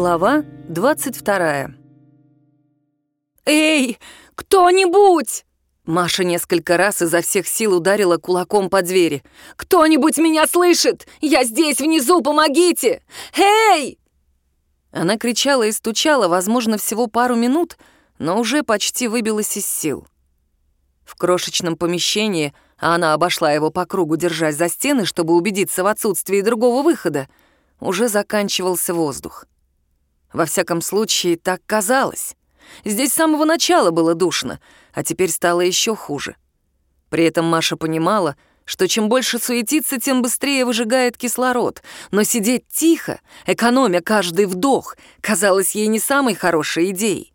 Глава 22 «Эй, кто-нибудь!» Маша несколько раз изо всех сил ударила кулаком по двери. «Кто-нибудь меня слышит? Я здесь, внизу, помогите! Эй!» Она кричала и стучала, возможно, всего пару минут, но уже почти выбилась из сил. В крошечном помещении, а она обошла его по кругу, держась за стены, чтобы убедиться в отсутствии другого выхода, уже заканчивался воздух. Во всяком случае, так казалось. Здесь с самого начала было душно, а теперь стало еще хуже. При этом Маша понимала, что чем больше суетиться, тем быстрее выжигает кислород. Но сидеть тихо, экономя каждый вдох, казалось ей не самой хорошей идеей.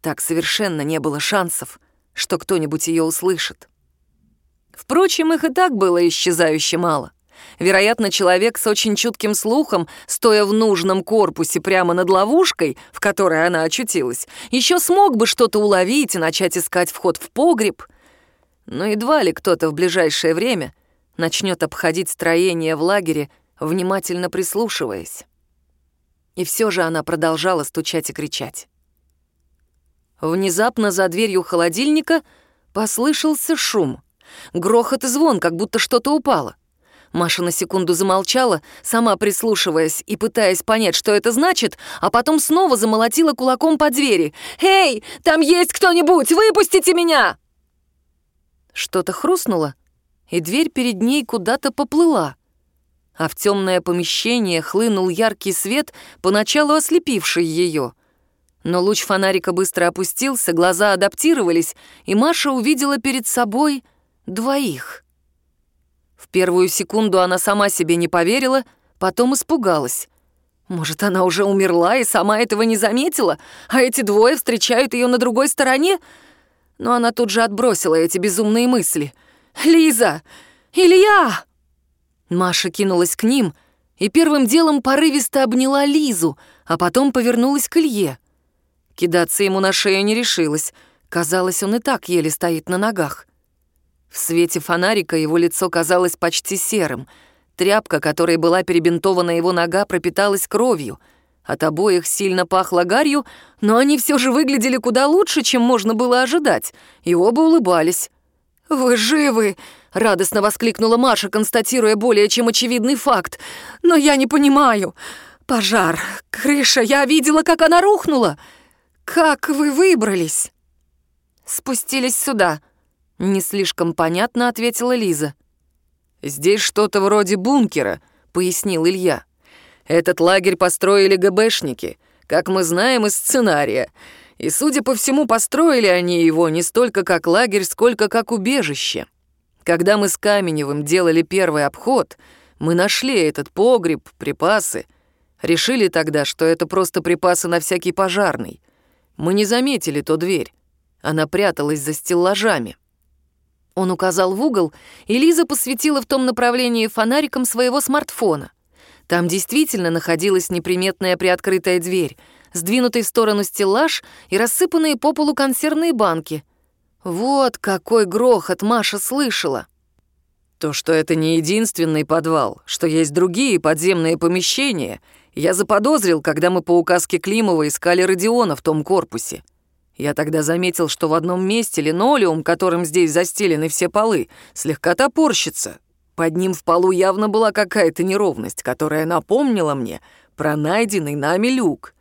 Так совершенно не было шансов, что кто-нибудь ее услышит. Впрочем, их и так было исчезающе мало. Вероятно, человек с очень чутким слухом, стоя в нужном корпусе прямо над ловушкой, в которой она очутилась, еще смог бы что-то уловить и начать искать вход в погреб. Но едва ли кто-то в ближайшее время начнет обходить строение в лагере, внимательно прислушиваясь. И все же она продолжала стучать и кричать. Внезапно за дверью холодильника послышался шум. Грохот и звон, как будто что-то упало. Маша на секунду замолчала, сама прислушиваясь и пытаясь понять, что это значит, а потом снова замолотила кулаком по двери. «Эй, там есть кто-нибудь! Выпустите меня!» Что-то хрустнуло, и дверь перед ней куда-то поплыла. А в темное помещение хлынул яркий свет, поначалу ослепивший ее. Но луч фонарика быстро опустился, глаза адаптировались, и Маша увидела перед собой двоих — в первую секунду она сама себе не поверила, потом испугалась. Может, она уже умерла и сама этого не заметила, а эти двое встречают ее на другой стороне? Но она тут же отбросила эти безумные мысли. «Лиза! Илья!» Маша кинулась к ним и первым делом порывисто обняла Лизу, а потом повернулась к Илье. Кидаться ему на шею не решилась. Казалось, он и так еле стоит на ногах. В свете фонарика его лицо казалось почти серым. Тряпка, которой была перебинтована его нога, пропиталась кровью. От обоих сильно пахло гарью, но они все же выглядели куда лучше, чем можно было ожидать, и оба улыбались. «Вы живы!» — радостно воскликнула Маша, констатируя более чем очевидный факт. «Но я не понимаю. Пожар, крыша, я видела, как она рухнула. Как вы выбрались?» «Спустились сюда», не слишком понятно ответила Лиза. «Здесь что-то вроде бункера», — пояснил Илья. «Этот лагерь построили ГБшники, как мы знаем из сценария. И, судя по всему, построили они его не столько как лагерь, сколько как убежище. Когда мы с Каменевым делали первый обход, мы нашли этот погреб, припасы. Решили тогда, что это просто припасы на всякий пожарный. Мы не заметили ту дверь. Она пряталась за стеллажами. Он указал в угол, и Лиза посветила в том направлении фонариком своего смартфона. Там действительно находилась неприметная приоткрытая дверь, сдвинутый в сторону стеллаж и рассыпанные по полу консервные банки. Вот какой грохот Маша слышала. То, что это не единственный подвал, что есть другие подземные помещения, я заподозрил, когда мы по указке Климова искали Родиона в том корпусе. Я тогда заметил, что в одном месте линолеум, которым здесь застелены все полы, слегка топорщится. Под ним в полу явно была какая-то неровность, которая напомнила мне про найденный нами люк.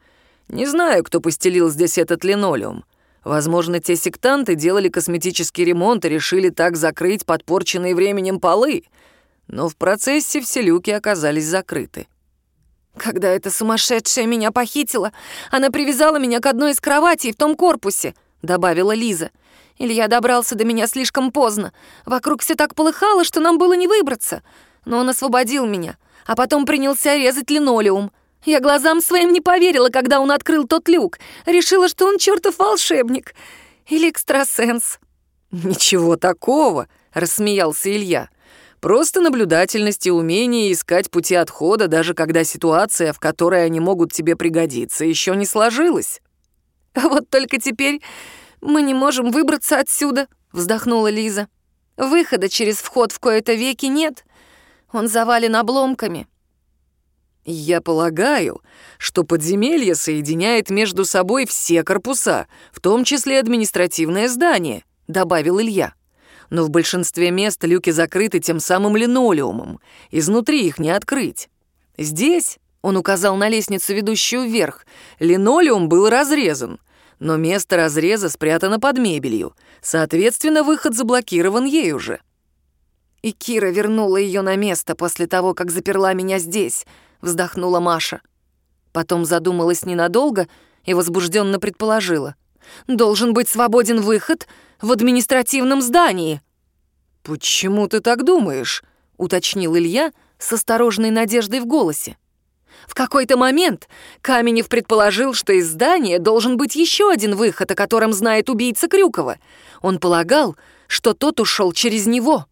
Не знаю, кто постелил здесь этот линолеум. Возможно, те сектанты делали косметический ремонт и решили так закрыть подпорченные временем полы. Но в процессе все люки оказались закрыты. Когда эта сумасшедшая меня похитила, она привязала меня к одной из кроватей в том корпусе, добавила Лиза. Илья добрался до меня слишком поздно. Вокруг все так полыхало, что нам было не выбраться. Но он освободил меня, а потом принялся резать линолеум. Я глазам своим не поверила, когда он открыл тот люк. Решила, что он чертов волшебник. Или экстрасенс. «Ничего такого», — рассмеялся Илья. Просто наблюдательность и умение искать пути отхода, даже когда ситуация, в которой они могут тебе пригодиться, еще не сложилась. «А вот только теперь мы не можем выбраться отсюда», — вздохнула Лиза. «Выхода через вход в кои-то веки нет. Он завален обломками». «Я полагаю, что подземелье соединяет между собой все корпуса, в том числе административное здание», — добавил Илья. «Но в большинстве мест люки закрыты тем самым линолеумом, изнутри их не открыть. Здесь, — он указал на лестницу, ведущую вверх, — линолеум был разрезан, но место разреза спрятано под мебелью, соответственно, выход заблокирован ей уже». «И Кира вернула ее на место после того, как заперла меня здесь», вздохнула Маша. Потом задумалась ненадолго и возбужденно предположила. «Должен быть свободен выход в административном здании». «Почему ты так думаешь?» — уточнил Илья с осторожной надеждой в голосе. В какой-то момент Каменев предположил, что из здания должен быть еще один выход, о котором знает убийца Крюкова. Он полагал, что тот ушел через него.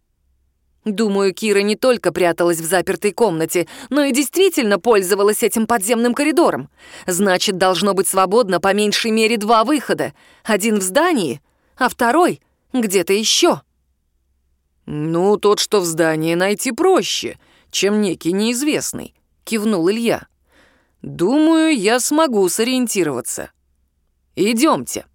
Думаю, Кира не только пряталась в запертой комнате, но и действительно пользовалась этим подземным коридором. Значит, должно быть свободно по меньшей мере два выхода. Один в здании, а второй где-то еще. «Ну, тот, что в здании, найти проще, чем некий неизвестный», — кивнул Илья. «Думаю, я смогу сориентироваться. Идемте».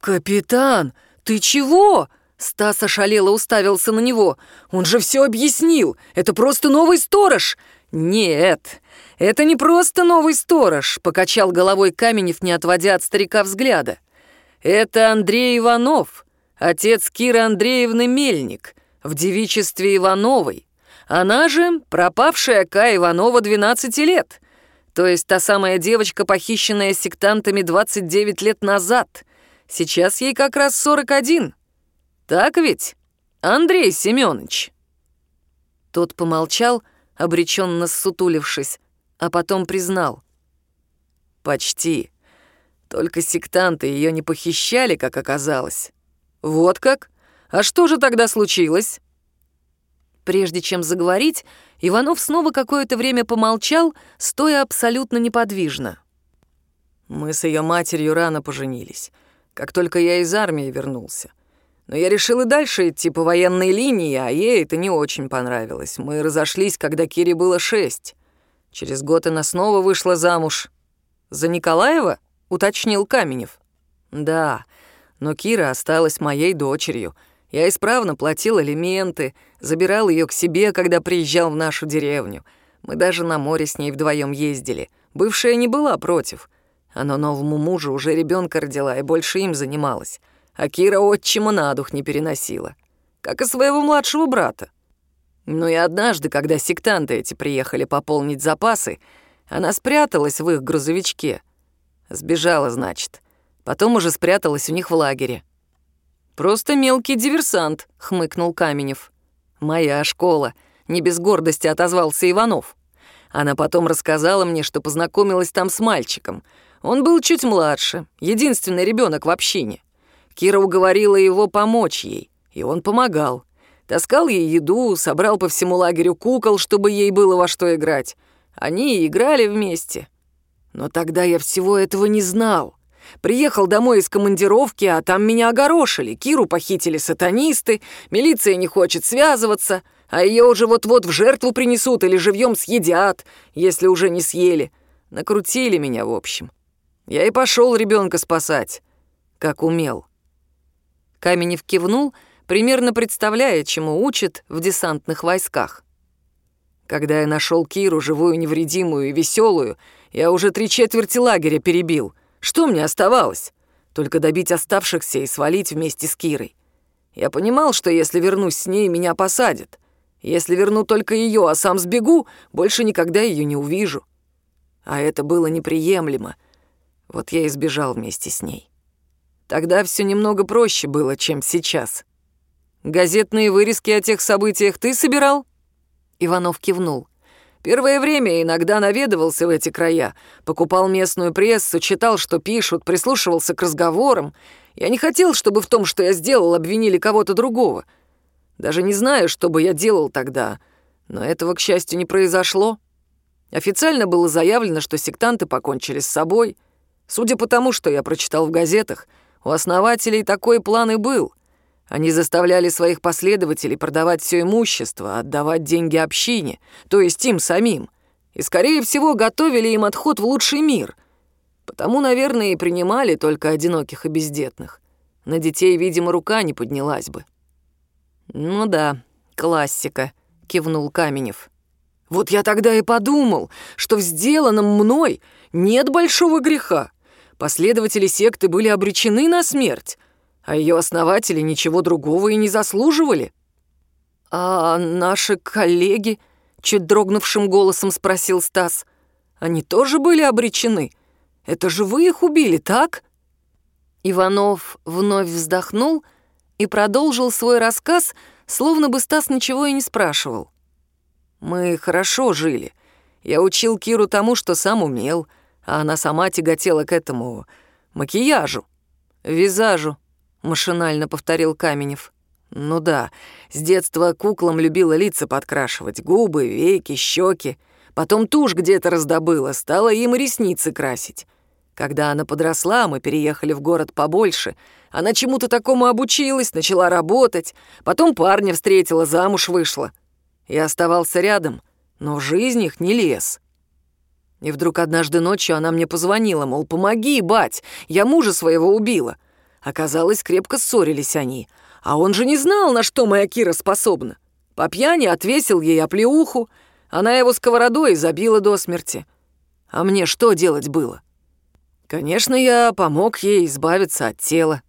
«Капитан, ты чего?» Стас ошалело уставился на него. «Он же все объяснил! Это просто новый сторож!» «Нет, это не просто новый сторож», — покачал головой Каменев, не отводя от старика взгляда. «Это Андрей Иванов, отец Киры Андреевны Мельник, в девичестве Ивановой. Она же пропавшая Ка Иванова 12 лет, то есть та самая девочка, похищенная сектантами 29 лет назад. Сейчас ей как раз 41. Так ведь, Андрей Семенович?» Тот помолчал, обреченно ссутулившись, а потом признал. «Почти. Только сектанты ее не похищали, как оказалось. Вот как? А что же тогда случилось?» Прежде чем заговорить, Иванов снова какое-то время помолчал, стоя абсолютно неподвижно. «Мы с ее матерью рано поженились, как только я из армии вернулся. Но я решил и дальше идти по военной линии, а ей это не очень понравилось. Мы разошлись, когда Кире было шесть. Через год она снова вышла замуж. «За Николаева?» — уточнил Каменев. «Да, но Кира осталась моей дочерью. Я исправно платил алименты, забирал ее к себе, когда приезжал в нашу деревню. Мы даже на море с ней вдвоем ездили. Бывшая не была против. Она новому мужу уже ребенка родила и больше им занималась а Кира отчима на дух не переносила, как и своего младшего брата. Ну и однажды, когда сектанты эти приехали пополнить запасы, она спряталась в их грузовичке. Сбежала, значит. Потом уже спряталась у них в лагере. «Просто мелкий диверсант», — хмыкнул Каменев. «Моя школа», — не без гордости отозвался Иванов. Она потом рассказала мне, что познакомилась там с мальчиком. Он был чуть младше, единственный ребенок в общине. Кира уговорила его помочь ей, и он помогал. Таскал ей еду, собрал по всему лагерю кукол, чтобы ей было во что играть. Они играли вместе. Но тогда я всего этого не знал. Приехал домой из командировки, а там меня огорошили. Киру похитили сатанисты, милиция не хочет связываться, а ее уже вот-вот в жертву принесут или живьем съедят, если уже не съели. Накрутили меня, в общем. Я и пошел ребенка спасать, как умел. Каменев кивнул, примерно представляя, чему учат в десантных войсках. Когда я нашел Киру, живую, невредимую и веселую, я уже три четверти лагеря перебил. Что мне оставалось? Только добить оставшихся и свалить вместе с Кирой. Я понимал, что если вернусь с ней, меня посадят. Если верну только ее, а сам сбегу, больше никогда ее не увижу. А это было неприемлемо. Вот я и сбежал вместе с ней. Тогда все немного проще было, чем сейчас. Газетные вырезки о тех событиях ты собирал? Иванов кивнул. Первое время иногда наведывался в эти края, покупал местную прессу, читал, что пишут, прислушивался к разговорам. Я не хотел, чтобы в том, что я сделал, обвинили кого-то другого. Даже не знаю, что бы я делал тогда, но этого, к счастью, не произошло. Официально было заявлено, что сектанты покончили с собой. Судя по тому, что я прочитал в газетах — у основателей такой план и был. Они заставляли своих последователей продавать все имущество, отдавать деньги общине, то есть им самим, и, скорее всего, готовили им отход в лучший мир. Потому, наверное, и принимали только одиноких и бездетных. На детей, видимо, рука не поднялась бы. «Ну да, классика», — кивнул Каменев. «Вот я тогда и подумал, что в сделанном мной нет большого греха. Последователи секты были обречены на смерть, а ее основатели ничего другого и не заслуживали». «А наши коллеги?» — чуть дрогнувшим голосом спросил Стас. «Они тоже были обречены? Это же вы их убили, так?» Иванов вновь вздохнул и продолжил свой рассказ, словно бы Стас ничего и не спрашивал. «Мы хорошо жили. Я учил Киру тому, что сам умел, а она сама тяготела к этому макияжу, визажу», — машинально повторил Каменев. «Ну да, с детства куклам любила лица подкрашивать, губы, веки, щеки. Потом тушь где-то раздобыла, стала им ресницы красить. Когда она подросла, мы переехали в город побольше. Она чему-то такому обучилась, начала работать. Потом парня встретила, замуж вышла. Я оставался рядом, но в жизнь их не лез. И вдруг однажды ночью она мне позвонила, мол, помоги, бать, я мужа своего убила. Оказалось, крепко ссорились они. А он же не знал, на что моя Кира способна. По пьяни отвесил ей оплеуху. Она его сковородой забила до смерти. А мне что делать было? Конечно, я помог ей избавиться от тела.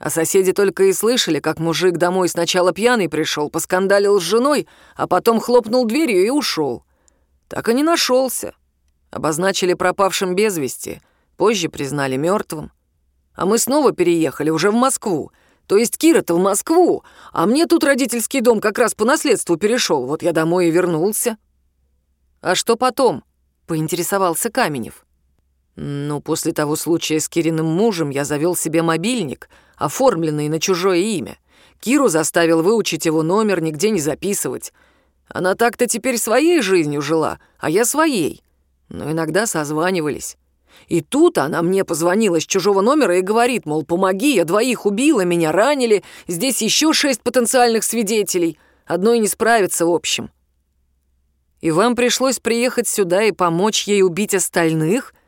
А соседи только и слышали, как мужик домой сначала пьяный пришел, поскандалил с женой, а потом хлопнул дверью и ушел. Так и не нашелся. Обозначили пропавшим без вести, позже признали мертвым. А мы снова переехали уже в Москву. То есть Кира-то в Москву, а мне тут родительский дом как раз по наследству перешел. Вот я домой и вернулся. А что потом? Поинтересовался Каменев. Ну, после того случая с Кириным мужем я завел себе мобильник, оформленный на чужое имя. Киру заставил выучить его номер, нигде не записывать. Она так-то теперь своей жизнью жила, а я своей. Но иногда созванивались. И тут она мне позвонила с чужого номера и говорит, мол, помоги, я двоих убила, меня ранили, здесь еще шесть потенциальных свидетелей. Одной не справится в общем. И вам пришлось приехать сюда и помочь ей убить остальных —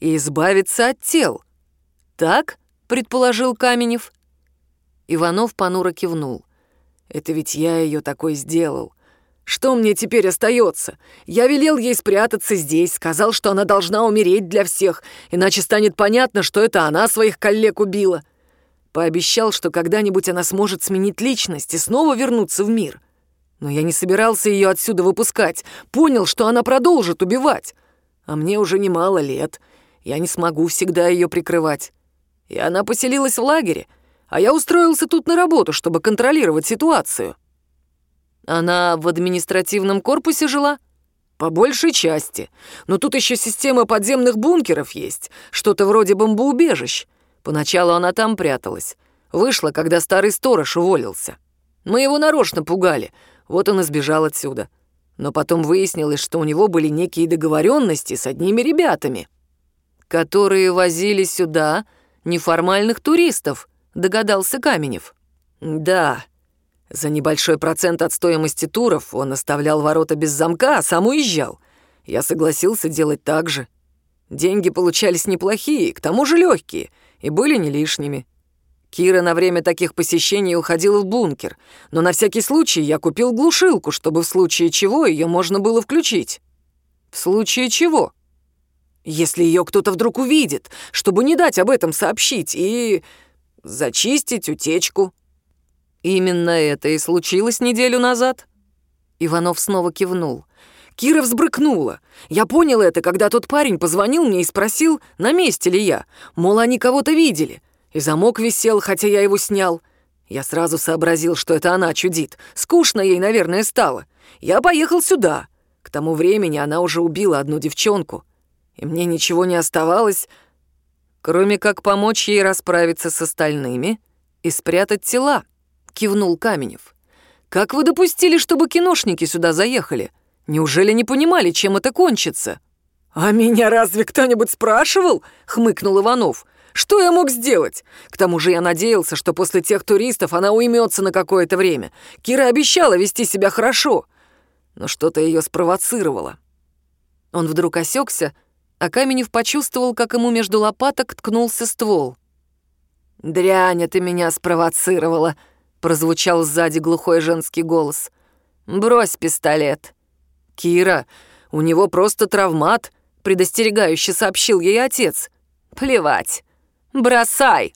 и избавиться от тел. Так, предположил Каменев. Иванов понуро кивнул. Это ведь я ее такой сделал. Что мне теперь остается? Я велел ей спрятаться здесь, сказал, что она должна умереть для всех, иначе станет понятно, что это она своих коллег убила. Пообещал, что когда-нибудь она сможет сменить личность и снова вернуться в мир. Но я не собирался ее отсюда выпускать. Понял, что она продолжит убивать. А мне уже немало лет я не смогу всегда ее прикрывать. И она поселилась в лагере, а я устроился тут на работу, чтобы контролировать ситуацию. Она в административном корпусе жила? По большей части. Но тут еще система подземных бункеров есть, что-то вроде бомбоубежищ. Поначалу она там пряталась. Вышла, когда старый сторож уволился. Мы его нарочно пугали, вот он и сбежал отсюда. Но потом выяснилось, что у него были некие договоренности с одними ребятами которые возили сюда неформальных туристов», — догадался Каменев. «Да. За небольшой процент от стоимости туров он оставлял ворота без замка, а сам уезжал. Я согласился делать так же. Деньги получались неплохие, к тому же легкие, и были не лишними. Кира на время таких посещений уходила в бункер, но на всякий случай я купил глушилку, чтобы в случае чего ее можно было включить». «В случае чего?» Если ее кто-то вдруг увидит, чтобы не дать об этом сообщить и зачистить утечку. Именно это и случилось неделю назад. Иванов снова кивнул. Кира взбрыкнула. Я понял это, когда тот парень позвонил мне и спросил, на месте ли я. Мол, они кого-то видели. И замок висел, хотя я его снял. Я сразу сообразил, что это она чудит. Скучно ей, наверное, стало. Я поехал сюда. К тому времени она уже убила одну девчонку и мне ничего не оставалось, кроме как помочь ей расправиться с остальными и спрятать тела», — кивнул Каменев. «Как вы допустили, чтобы киношники сюда заехали? Неужели не понимали, чем это кончится?» «А меня разве кто-нибудь спрашивал?» — хмыкнул Иванов. Что я мог сделать? К тому же я надеялся, что после тех туристов она уймется на какое-то время. Кира обещала вести себя хорошо. Но что-то ее спровоцировало. Он вдруг осекся, а Каменев почувствовал, как ему между лопаток ткнулся ствол. «Дрянь, ты меня спровоцировала», — прозвучал сзади глухой женский голос. «Брось пистолет». «Кира, у него просто травмат», — предостерегающе сообщил ей отец. «Плевать. Бросай!»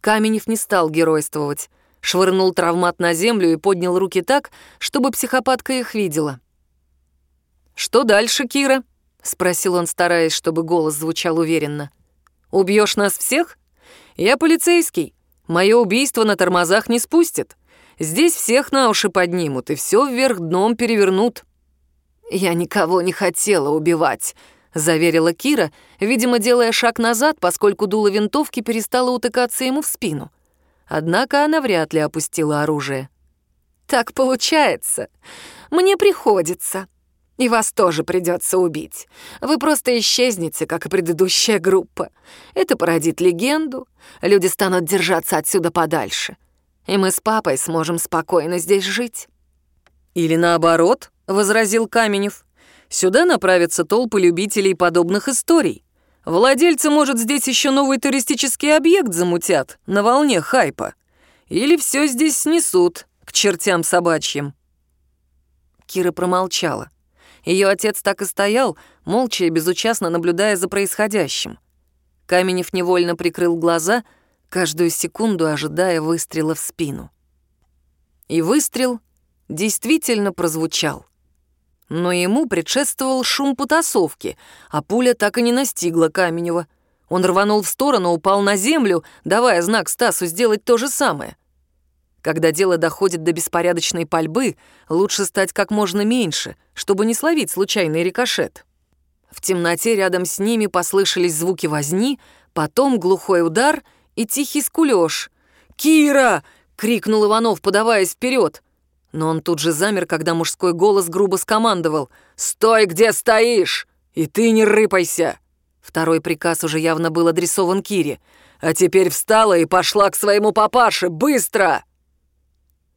Каменев не стал геройствовать. Швырнул травмат на землю и поднял руки так, чтобы психопатка их видела. «Что дальше, Кира?» — спросил он, стараясь, чтобы голос звучал уверенно. «Убьешь нас всех? Я полицейский. Мое убийство на тормозах не спустят. Здесь всех на уши поднимут и все вверх дном перевернут». «Я никого не хотела убивать», — заверила Кира, видимо, делая шаг назад, поскольку дуло винтовки перестало утыкаться ему в спину. Однако она вряд ли опустила оружие. «Так получается. Мне приходится. И вас тоже придется убить. Вы просто исчезнете, как и предыдущая группа. Это породит легенду. Люди станут держаться отсюда подальше. И мы с папой сможем спокойно здесь жить». «Или наоборот», — возразил Каменев. «Сюда направятся толпы любителей подобных историй. Владельцы, может, здесь еще новый туристический объект замутят на волне хайпа. Или все здесь снесут к чертям собачьим». Кира промолчала. Ее отец так и стоял, молча и безучастно наблюдая за происходящим. Каменев невольно прикрыл глаза, каждую секунду ожидая выстрела в спину. И выстрел действительно прозвучал. Но ему предшествовал шум потасовки, а пуля так и не настигла Каменева. Он рванул в сторону, упал на землю, давая знак Стасу сделать то же самое. Когда дело доходит до беспорядочной пальбы, лучше стать как можно меньше, чтобы не словить случайный рикошет. В темноте рядом с ними послышались звуки возни, потом глухой удар и тихий скулёж. «Кира!» — крикнул Иванов, подаваясь вперед. Но он тут же замер, когда мужской голос грубо скомандовал. «Стой, где стоишь! И ты не рыпайся!» Второй приказ уже явно был адресован Кире. «А теперь встала и пошла к своему папаше! Быстро!»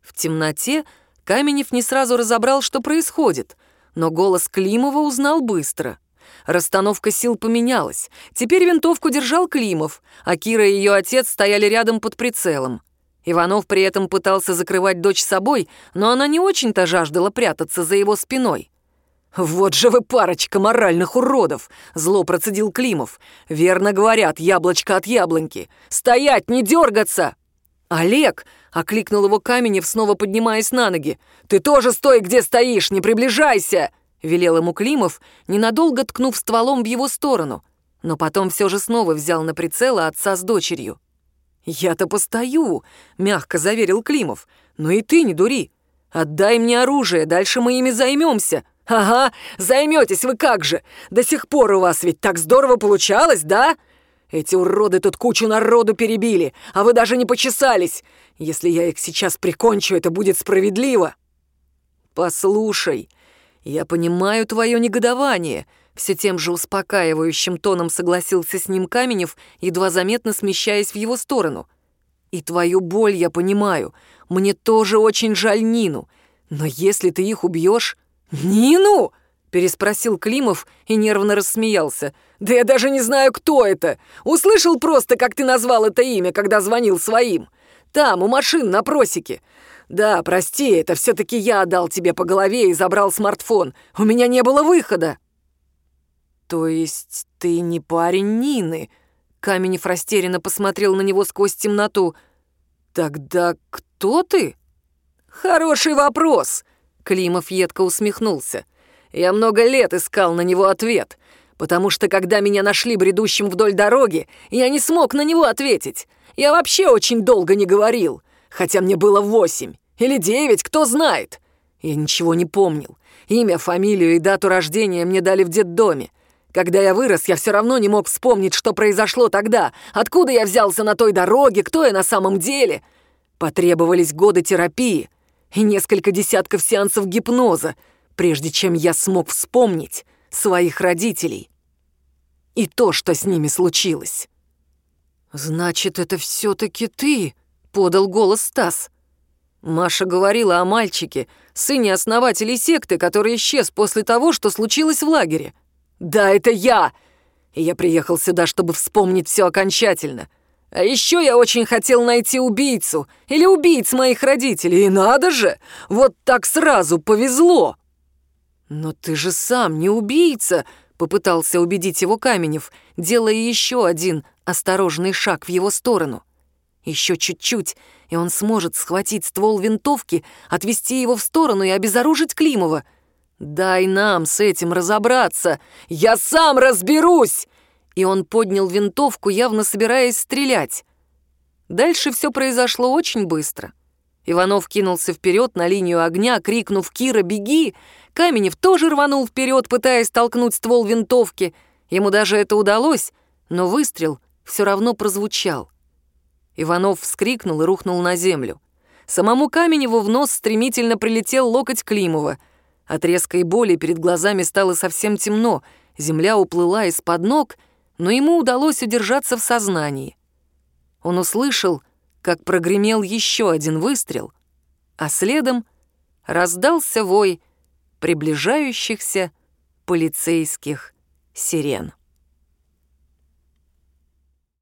В темноте Каменев не сразу разобрал, что происходит, но голос Климова узнал быстро. Расстановка сил поменялась. Теперь винтовку держал Климов, а Кира и ее отец стояли рядом под прицелом. Иванов при этом пытался закрывать дочь собой, но она не очень-то жаждала прятаться за его спиной. «Вот же вы парочка моральных уродов!» — зло процедил Климов. «Верно говорят, яблочко от яблоньки. Стоять, не дергаться!» «Олег!» — окликнул его Каменев, снова поднимаясь на ноги. «Ты тоже стой, где стоишь, не приближайся!» — велел ему Климов, ненадолго ткнув стволом в его сторону, но потом все же снова взял на прицел отца с дочерью. «Я-то постою», — мягко заверил Климов. «Но и ты не дури. Отдай мне оружие, дальше мы ими займемся». «Ага, займетесь вы как же! До сих пор у вас ведь так здорово получалось, да?» Эти уроды тут кучу народу перебили, а вы даже не почесались. Если я их сейчас прикончу, это будет справедливо. Послушай, я понимаю твое негодование. Все тем же успокаивающим тоном согласился с ним Каменев, едва заметно смещаясь в его сторону. И твою боль я понимаю. Мне тоже очень жаль Нину. Но если ты их убьешь... Нину? Переспросил Климов и нервно рассмеялся. «Да я даже не знаю, кто это. Услышал просто, как ты назвал это имя, когда звонил своим. Там, у машин, на просеке. Да, прости, это все-таки я отдал тебе по голове и забрал смартфон. У меня не было выхода». «То есть ты не парень Нины?» Каменев растерянно посмотрел на него сквозь темноту. «Тогда кто ты?» «Хороший вопрос!» Климов едко усмехнулся. Я много лет искал на него ответ, потому что когда меня нашли бредущим вдоль дороги, я не смог на него ответить. Я вообще очень долго не говорил, хотя мне было восемь или девять, кто знает. Я ничего не помнил. Имя, фамилию и дату рождения мне дали в детдоме. Когда я вырос, я все равно не мог вспомнить, что произошло тогда, откуда я взялся на той дороге, кто я на самом деле. Потребовались годы терапии и несколько десятков сеансов гипноза, прежде чем я смог вспомнить своих родителей и то, что с ними случилось. «Значит, это все таки ты!» — подал голос Стас. Маша говорила о мальчике, сыне основателей секты, который исчез после того, что случилось в лагере. «Да, это я!» И я приехал сюда, чтобы вспомнить все окончательно. А еще я очень хотел найти убийцу или убийц моих родителей, и надо же, вот так сразу повезло. Но ты же сам не убийца, попытался убедить его Каменев, делая еще один осторожный шаг в его сторону. Еще чуть-чуть, и он сможет схватить ствол винтовки, отвести его в сторону и обезоружить Климова. «Дай нам с этим разобраться! Я сам разберусь!» и он поднял винтовку, явно собираясь стрелять. Дальше все произошло очень быстро. Иванов кинулся вперед на линию огня, крикнув «Кира, беги!». Каменев тоже рванул вперед, пытаясь толкнуть ствол винтовки. Ему даже это удалось, но выстрел все равно прозвучал. Иванов вскрикнул и рухнул на землю. Самому Каменеву в нос стремительно прилетел локоть Климова. От резкой боли перед глазами стало совсем темно, земля уплыла из-под ног, но ему удалось удержаться в сознании. Он услышал, как прогремел еще один выстрел, а следом раздался вой приближающихся полицейских сирен.